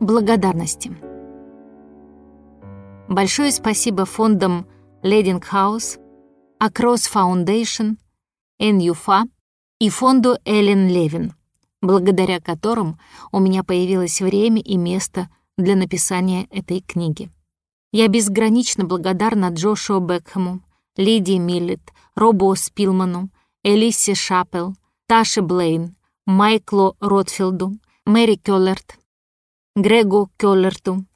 Благодарности. Большое спасибо фондам Лединг Хаус, Across Foundation, NUFA и фонду Эллен Левин, благодаря которым у меня появилось время и место для написания этой книги. Я безгранично благодарна Джошуа Бекхэму, Лидии Миллет, Робо Спилману, Элиссе Шапел, Таше Блейн, Майклу Ротфилду, Мэри Кёллерт, Грегу Кёллерту,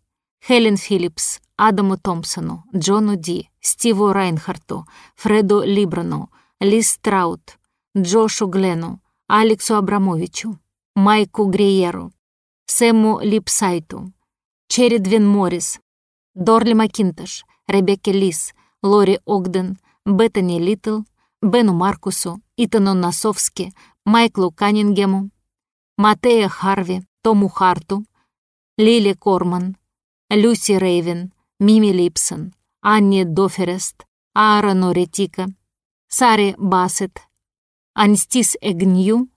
Хелен Филлипс, Адаму Томпсону, Джону Ди, Стиву Райнхарту, Фреду Либрану, Лиз Траут, Джошу Глену, Алексу Абрамовичу, Майку Гриеру, Сэму Липсайту, Чередвин Моррис, Дорли Макинтош, Ребекке Лис, Лори Огден, Беттани Литл, Бену Маркусу, Итану Носовски, Майклу Каннингему, Матея Харви, Тому Харту, Лили Корман, Люси Рейвен, Мими Липсон, Анне Доферест, Аарону Ретика, Саре Бассет, Анстис Эгнью,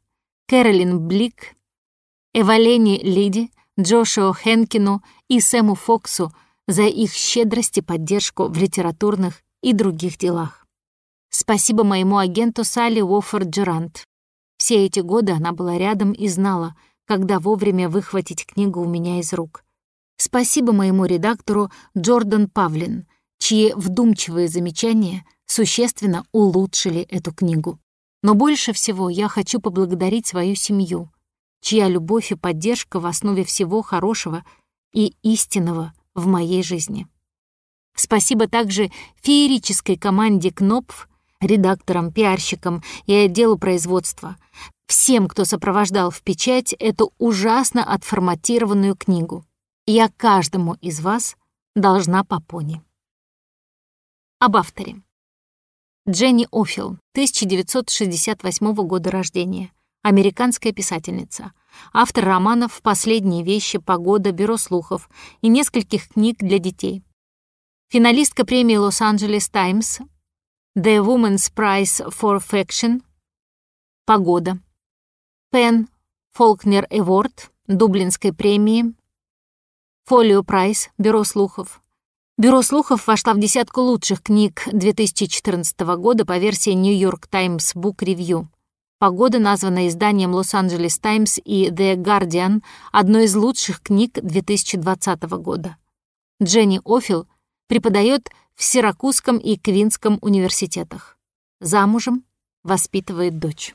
Кэролин Блик, Эвалени Лиди, Джошуа Хенкину и Сэму Фоксу за их щедрость и поддержку в литературных и других делах. Спасибо моему агенту Салли Уоффорд Джерант. Все эти годы она была рядом и знала, когда вовремя выхватить книгу у меня из рук. Спасибо моему редактору Джордан Павлин, чьи вдумчивые замечания существенно улучшили эту книгу. Но больше всего я хочу поблагодарить свою семью, чья любовь и поддержка в основе всего хорошего и истинного в моей жизни. Спасибо также феерической команде КНОПФ, редакторам, пиарщикам и отделу производства, всем, кто сопровождал в печать эту ужасно отформатированную книгу. Я каждому из вас должна по пони. Об авторе. Дженни Офил, 1968 года рождения, американская писательница, автор романов «Последние вещи», «Погода», «Бюро слухов» и нескольких книг для детей. Финалистка премии «Лос-Анджелес Таймс», «The Woman's Prize for Fiction», «Погода», Пен Фолкнер Эворд, Дублинской премии, Фолио Прайс, Бюро слухов. Бюро слухов вошла в десятку лучших книг 2014 года по версии New York Times Book Review. Погода названа изданием Los-Angeles Times и The Guardian одной из лучших книг 2020 года. Дженни Офил преподает в Сиракузском и Квинском университетах. Замужем, воспитывает дочь.